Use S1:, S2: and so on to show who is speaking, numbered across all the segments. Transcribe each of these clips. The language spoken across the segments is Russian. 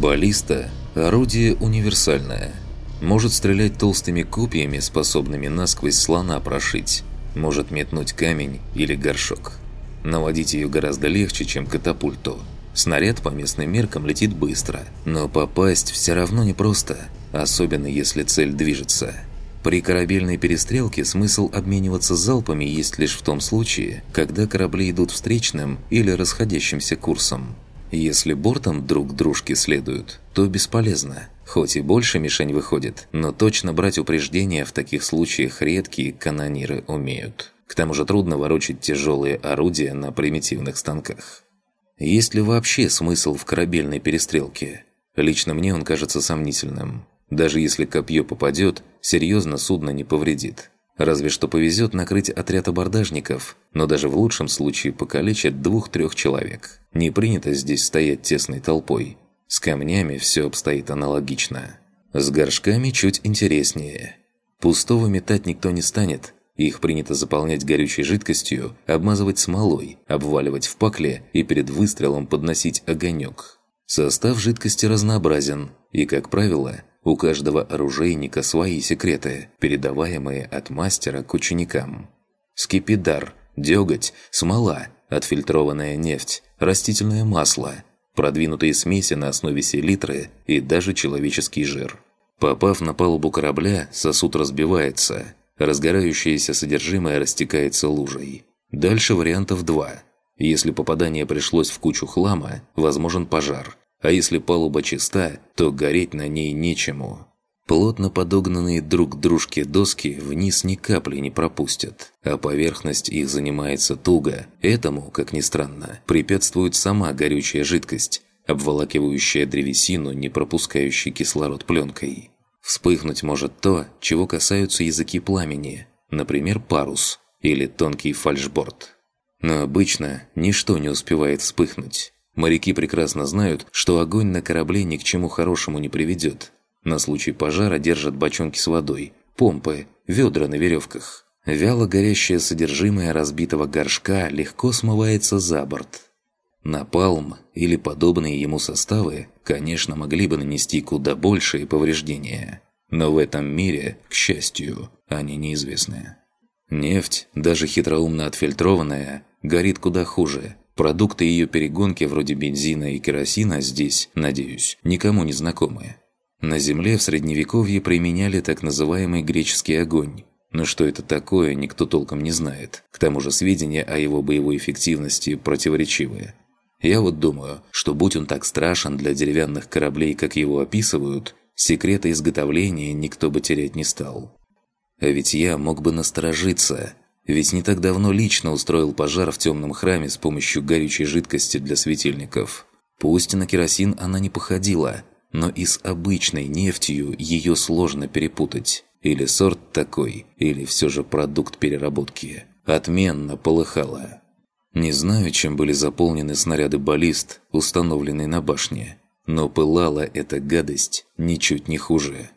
S1: Баллиста – орудие универсальное. Может стрелять толстыми копьями, способными насквозь слона прошить. Может метнуть камень или горшок. Наводить ее гораздо легче, чем катапульту. Снаряд по местным меркам летит быстро, но попасть все равно непросто, особенно если цель движется. При корабельной перестрелке смысл обмениваться залпами есть лишь в том случае, когда корабли идут встречным или расходящимся курсом. Если бортом друг дружке следуют, то бесполезно. Хоть и больше мишень выходит, но точно брать упреждения в таких случаях редкие канониры умеют. К тому же трудно ворочать тяжелые орудия на примитивных станках. Есть ли вообще смысл в корабельной перестрелке? Лично мне он кажется сомнительным. Даже если копье попадет, серьезно судно не повредит. Разве что повезет накрыть отряд абордажников, но даже в лучшем случае покалечат двух-трех человек. Не принято здесь стоять тесной толпой. С камнями все обстоит аналогично. С горшками чуть интереснее. Пустого метать никто не станет. Их принято заполнять горючей жидкостью, обмазывать смолой, обваливать в пакле и перед выстрелом подносить огонек. Состав жидкости разнообразен, и, как правило, у каждого оружейника свои секреты, передаваемые от мастера к ученикам. Скипидар, деготь, смола, отфильтрованная нефть, растительное масло, продвинутые смеси на основе селитры и даже человеческий жир. Попав на палубу корабля, сосуд разбивается, разгорающееся содержимое растекается лужей. Дальше вариантов два. Если попадание пришлось в кучу хлама, возможен пожар, а если палуба чиста, то гореть на ней нечему. Плотно подогнанные друг к дружке доски вниз ни капли не пропустят, а поверхность их занимается туго. Этому, как ни странно, препятствует сама горючая жидкость, обволакивающая древесину, не пропускающей кислород пленкой. Вспыхнуть может то, чего касаются языки пламени, например, парус или тонкий фальшборд. Но обычно ничто не успевает вспыхнуть. Моряки прекрасно знают, что огонь на корабле ни к чему хорошему не приведет. На случай пожара держат бочонки с водой, помпы, ведра на веревках. Вяло горящее содержимое разбитого горшка легко смывается за борт. Напалм или подобные ему составы, конечно, могли бы нанести куда большие повреждения. Но в этом мире, к счастью, они неизвестны. Нефть, даже хитроумно отфильтрованная, горит куда хуже – Продукты ее перегонки вроде бензина и керосина здесь, надеюсь, никому не знакомы. На Земле в Средневековье применяли так называемый греческий огонь. Но что это такое, никто толком не знает. К тому же сведения о его боевой эффективности противоречивые. Я вот думаю, что будь он так страшен для деревянных кораблей, как его описывают, секрета изготовления никто бы терять не стал. А ведь я мог бы насторожиться – ведь не так давно лично устроил пожар в темном храме с помощью горючей жидкости для светильников. Пусть на керосин она не походила, но и с обычной нефтью ее сложно перепутать. Или сорт такой, или все же продукт переработки. Отменно полыхало. Не знаю, чем были заполнены снаряды баллист, установленные на башне, но пылала эта гадость ничуть не хуже.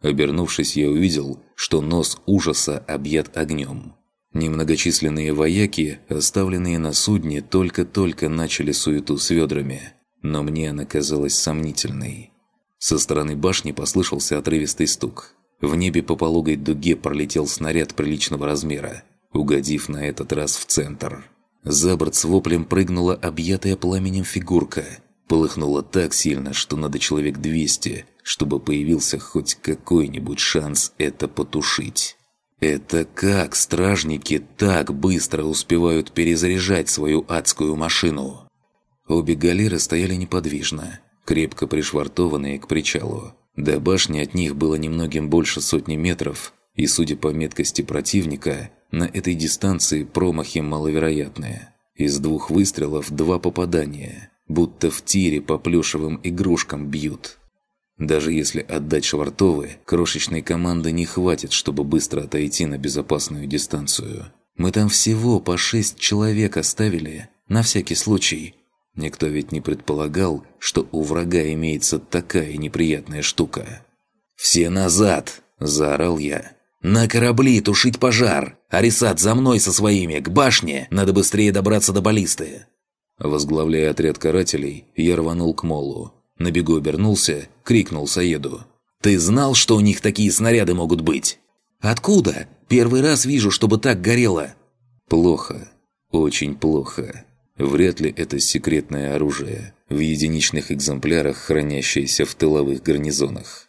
S1: Обернувшись, я увидел, что нос ужаса объят огнем. Немногочисленные вояки, оставленные на судне, только-только начали суету с ведрами, но мне она казалась сомнительной. Со стороны башни послышался отрывистый стук. В небе по пологой дуге пролетел снаряд приличного размера, угодив на этот раз в центр. За борт с воплем прыгнула объятая пламенем фигурка. Полыхнула так сильно, что надо человек 200, чтобы появился хоть какой-нибудь шанс это потушить. Это как стражники так быстро успевают перезаряжать свою адскую машину? Обе галеры стояли неподвижно, крепко пришвартованные к причалу. До башни от них было немногим больше сотни метров, и, судя по меткости противника, на этой дистанции промахи маловероятные. Из двух выстрелов два попадания, будто в тире по плюшевым игрушкам бьют. Даже если отдать Швартовы, крошечной команды не хватит, чтобы быстро отойти на безопасную дистанцию. Мы там всего по шесть человек оставили, на всякий случай. Никто ведь не предполагал, что у врага имеется такая неприятная штука. «Все назад!» – заорал я. «На корабли тушить пожар! Арисат, за мной со своими, к башне! Надо быстрее добраться до баллисты!» Возглавляя отряд карателей, я рванул к молу. На бегу обернулся, крикнул Саеду. «Ты знал, что у них такие снаряды могут быть?» «Откуда? Первый раз вижу, чтобы так горело!» «Плохо. Очень плохо. Вряд ли это секретное оружие, в единичных экземплярах, хранящееся в тыловых гарнизонах.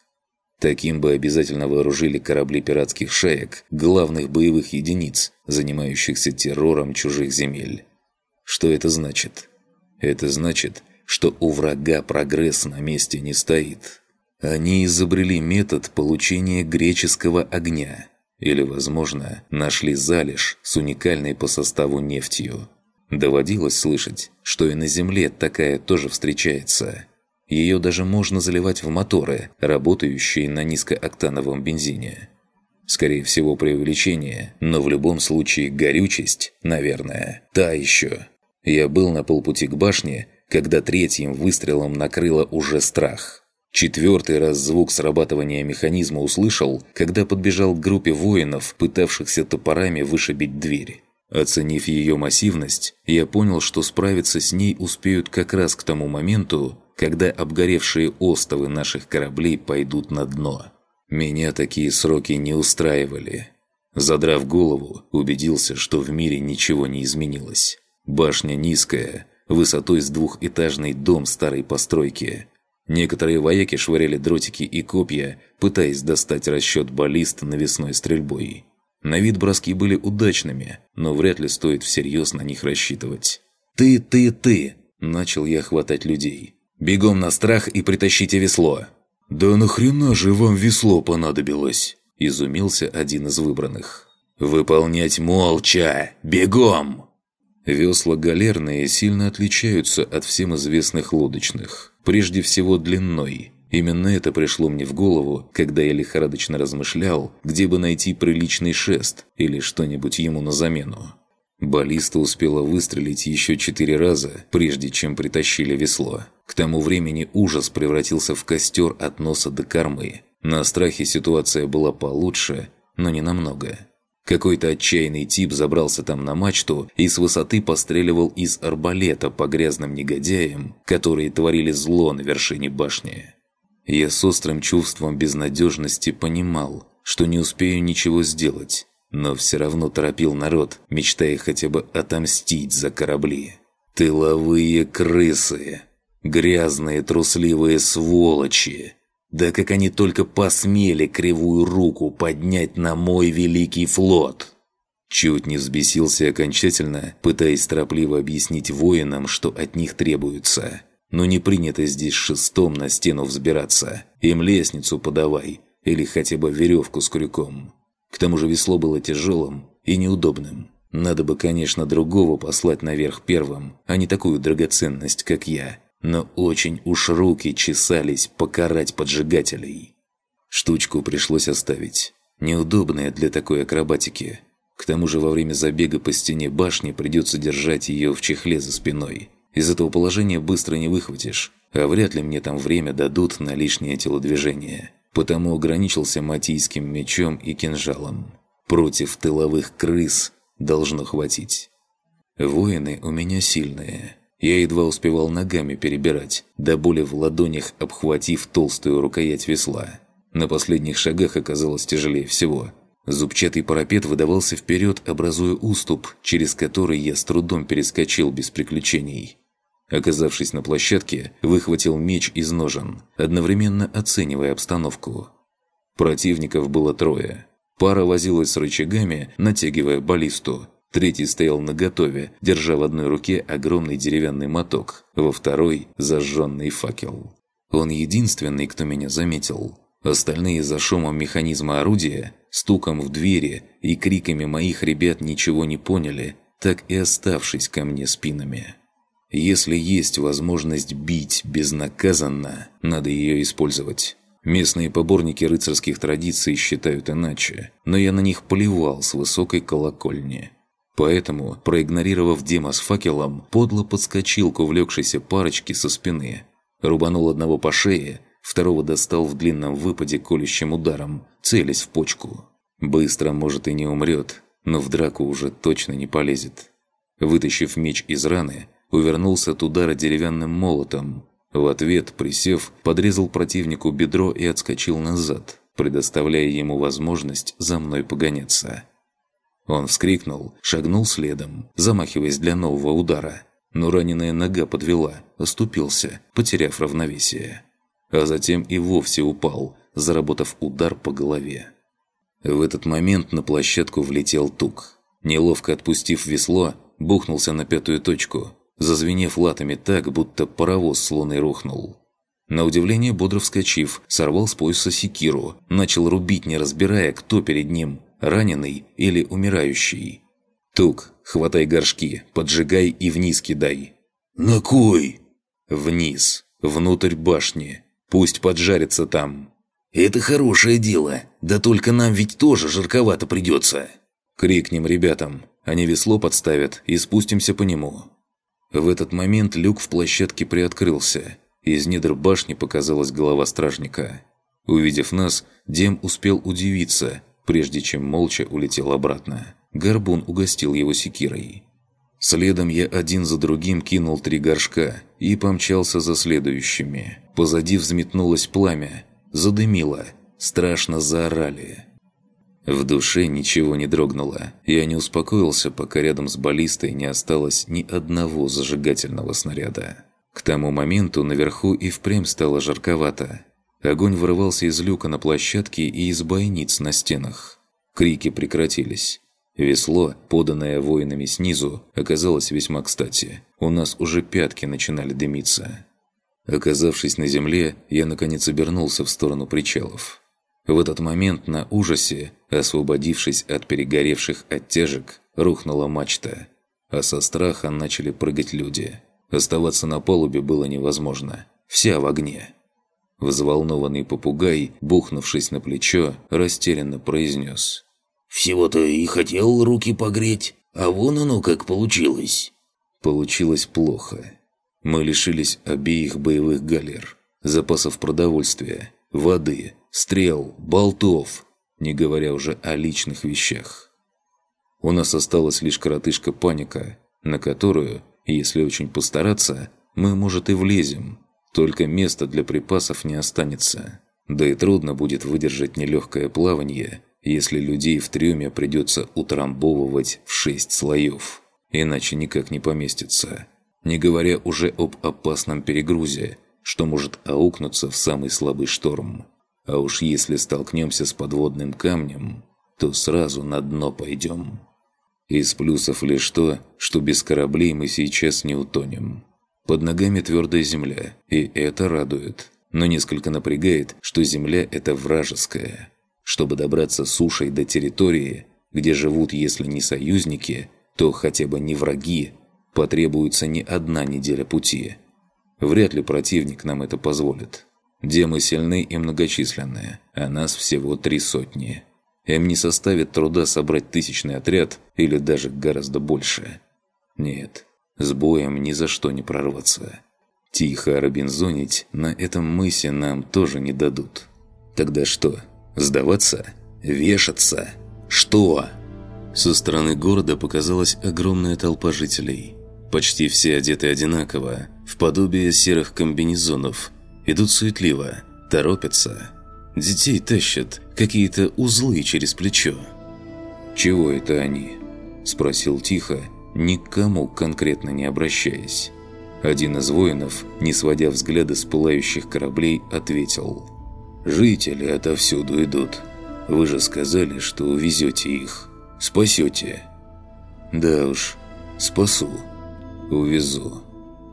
S1: Таким бы обязательно вооружили корабли пиратских шаек, главных боевых единиц, занимающихся террором чужих земель. Что это значит? Это значит, что у врага прогресс на месте не стоит. Они изобрели метод получения греческого огня. Или, возможно, нашли залежь с уникальной по составу нефтью. Доводилось слышать, что и на Земле такая тоже встречается. Ее даже можно заливать в моторы, работающие на низкооктановом бензине. Скорее всего, преувеличение, но в любом случае горючесть, наверное, та еще. Я был на полпути к башне, когда третьим выстрелом накрыло уже страх. Четвертый раз звук срабатывания механизма услышал, когда подбежал к группе воинов, пытавшихся топорами вышибить дверь. Оценив ее массивность, я понял, что справиться с ней успеют как раз к тому моменту, когда обгоревшие остовы наших кораблей пойдут на дно. Меня такие сроки не устраивали. Задрав голову, убедился, что в мире ничего не изменилось. Башня низкая, высотой с двухэтажный дом старой постройки. Некоторые вояки швыряли дротики и копья, пытаясь достать расчет баллист навесной стрельбой. На вид броски были удачными, но вряд ли стоит всерьез на них рассчитывать. «Ты, ты, ты!» – начал я хватать людей. «Бегом на страх и притащите весло!» «Да нахрена же вам весло понадобилось?» – изумился один из выбранных. «Выполнять молча! Бегом!» Весла галерные сильно отличаются от всем известных лодочных, прежде всего длиной – Именно это пришло мне в голову, когда я лихорадочно размышлял, где бы найти приличный шест или что-нибудь ему на замену. Баллиста успела выстрелить еще четыре раза, прежде чем притащили весло. К тому времени ужас превратился в костер от носа до кормы. На страхе ситуация была получше, но не намного. Какой-то отчаянный тип забрался там на мачту и с высоты постреливал из арбалета по грязным негодяям, которые творили зло на вершине башни. Я с острым чувством безнадежности понимал, что не успею ничего сделать, но все равно торопил народ, мечтая хотя бы отомстить за корабли. Тыловые крысы! Грязные трусливые сволочи! Да как они только посмели кривую руку поднять на мой великий флот! Чуть не взбесился окончательно, пытаясь торопливо объяснить воинам, что от них требуется – но не принято здесь шестом на стену взбираться. Им лестницу подавай, или хотя бы веревку с крюком. К тому же весло было тяжелым и неудобным. Надо бы, конечно, другого послать наверх первым, а не такую драгоценность, как я. Но очень уж руки чесались покарать поджигателей. Штучку пришлось оставить. Неудобная для такой акробатики. К тому же во время забега по стене башни придется держать ее в чехле за спиной. Из этого положения быстро не выхватишь, а вряд ли мне там время дадут на лишнее телодвижение. Потому ограничился матийским мечом и кинжалом. Против тыловых крыс должно хватить. Воины у меня сильные. Я едва успевал ногами перебирать, до боли в ладонях обхватив толстую рукоять весла. На последних шагах оказалось тяжелее всего. Зубчатый парапет выдавался вперед, образуя уступ, через который я с трудом перескочил без приключений. Оказавшись на площадке, выхватил меч из ножен, одновременно оценивая обстановку. Противников было трое. Пара возилась с рычагами, натягивая баллисту. Третий стоял наготове, держа в одной руке огромный деревянный моток, во второй – зажженный факел. Он единственный, кто меня заметил. Остальные за шумом механизма орудия, стуком в двери и криками моих ребят ничего не поняли, так и оставшись ко мне спинами. Если есть возможность бить безнаказанно, надо ее использовать. Местные поборники рыцарских традиций считают иначе, но я на них плевал с высокой колокольни. Поэтому, проигнорировав Дема с факелом, подло подскочил к увлекшейся парочке со спины. Рубанул одного по шее, второго достал в длинном выпаде колющим ударом, целясь в почку. Быстро, может, и не умрет, но в драку уже точно не полезет. Вытащив меч из раны, увернулся от удара деревянным молотом. В ответ, присев, подрезал противнику бедро и отскочил назад, предоставляя ему возможность за мной погоняться. Он вскрикнул, шагнул следом, замахиваясь для нового удара. Но раненая нога подвела, оступился, потеряв равновесие. А затем и вовсе упал, заработав удар по голове. В этот момент на площадку влетел тук. Неловко отпустив весло, бухнулся на пятую точку, зазвенев латами так, будто паровоз с луны рухнул. На удивление бодро вскочив, сорвал с пояса секиру, начал рубить, не разбирая, кто перед ним, раненый или умирающий. «Тук, хватай горшки, поджигай и вниз кидай».
S2: «На кой?»
S1: «Вниз, внутрь башни, пусть поджарится там».
S2: «Это хорошее дело, да только нам ведь тоже жарковато придется».
S1: Крикнем ребятам, они весло подставят и спустимся по нему. В этот момент люк в площадке приоткрылся. Из недр башни показалась голова стражника. Увидев нас, Дем успел удивиться, прежде чем молча улетел обратно. Горбун угостил его секирой. Следом я один за другим кинул три горшка и помчался за следующими. Позади взметнулось пламя, задымило, страшно заорали. В душе ничего не дрогнуло. Я не успокоился, пока рядом с баллистой не осталось ни одного зажигательного снаряда. К тому моменту наверху и впрямь стало жарковато. Огонь вырывался из люка на площадке и из бойниц на стенах. Крики прекратились. Весло, поданное воинами снизу, оказалось весьма кстати. У нас уже пятки начинали дымиться. Оказавшись на земле, я наконец обернулся в сторону причалов. В этот момент на ужасе, освободившись от перегоревших оттяжек, рухнула мачта. А со страха начали прыгать люди. Оставаться на палубе было невозможно. Вся в огне. Взволнованный попугай, бухнувшись на плечо, растерянно произнес.
S2: «Всего-то и хотел руки погреть, а вон оно как получилось».
S1: Получилось плохо. Мы лишились обеих боевых галер, запасов продовольствия, воды, стрел, болтов, не говоря уже о личных вещах. У нас осталась лишь коротышка паника, на которую, если очень постараться, мы, может, и влезем, только места для припасов не останется. Да и трудно будет выдержать нелегкое плавание, если людей в трюме придется утрамбовывать в шесть слоев, иначе никак не поместится. Не говоря уже об опасном перегрузе, что может аукнуться в самый слабый шторм. А уж если столкнемся с подводным камнем, то сразу на дно пойдем. Из плюсов лишь то, что без кораблей мы сейчас не утонем. Под ногами твердая земля, и это радует. Но несколько напрягает, что земля эта вражеская. Чтобы добраться сушей до территории, где живут, если не союзники, то хотя бы не враги, потребуется не одна неделя пути. Вряд ли противник нам это позволит. Демы сильны и многочисленные, а нас всего три сотни. Им не составит труда собрать тысячный отряд или даже гораздо больше. Нет, с боем ни за что не прорваться. Тихо робинзонить на этом мысе нам тоже не дадут. Тогда что, сдаваться? Вешаться? Что? Со стороны города показалась огромная толпа жителей. Почти все одеты одинаково, в подобие серых комбинезонов – идут суетливо, торопятся. Детей тащат, какие-то узлы через плечо. «Чего это они?» – спросил тихо, никому конкретно не обращаясь. Один из воинов, не сводя взгляда с пылающих кораблей, ответил. «Жители отовсюду идут. Вы же сказали, что увезете их. Спасете». «Да уж, спасу. Увезу.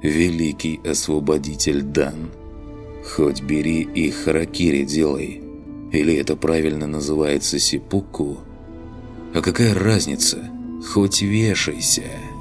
S1: Великий освободитель Дан». Хоть бери и харакири делай. Или это правильно называется сипуку? А какая разница? Хоть вешайся.